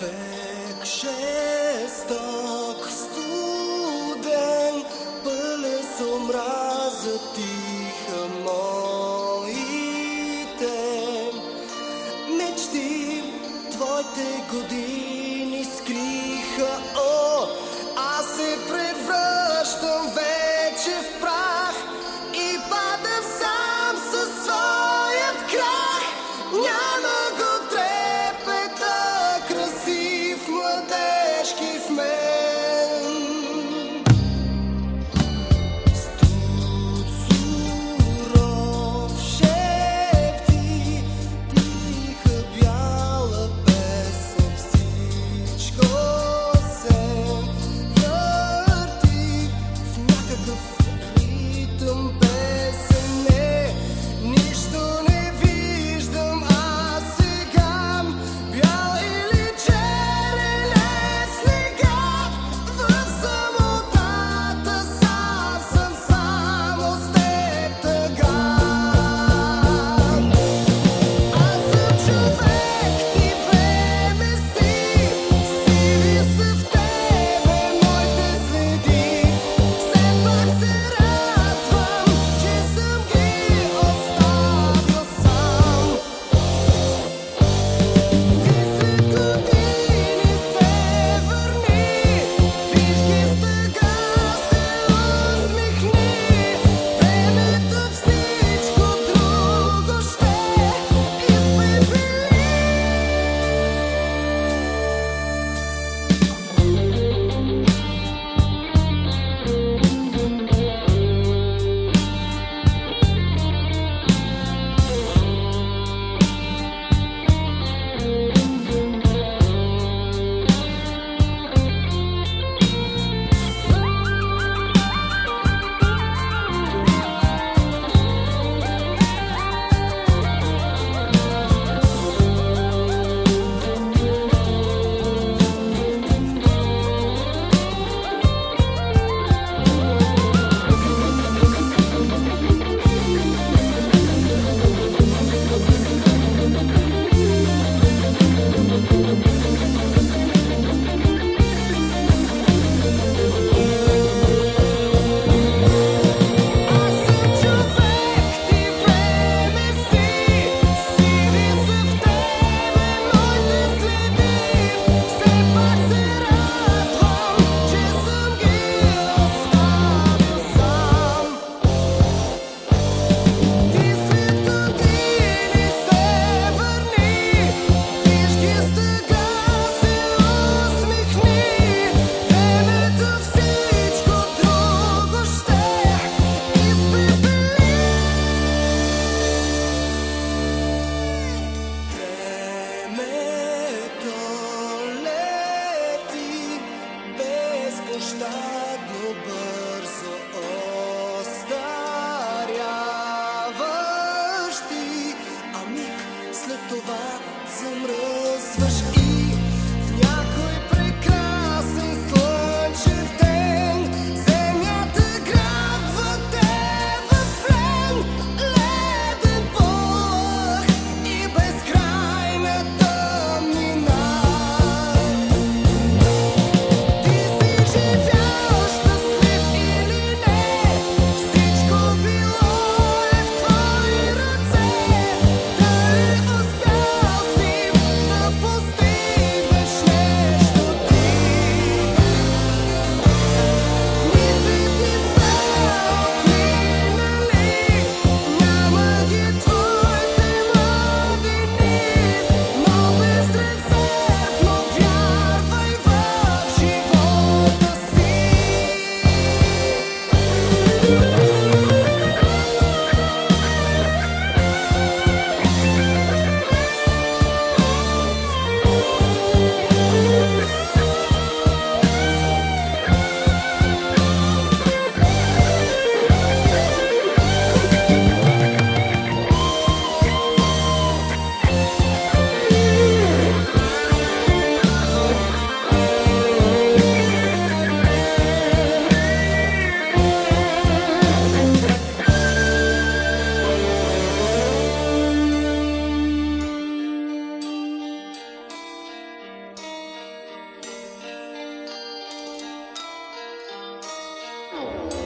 Век жесток, студен, пълен с омраза тиха моите мечти, твоите години. нещадно бързо остаряваш а миг след това замръзваш и Hill.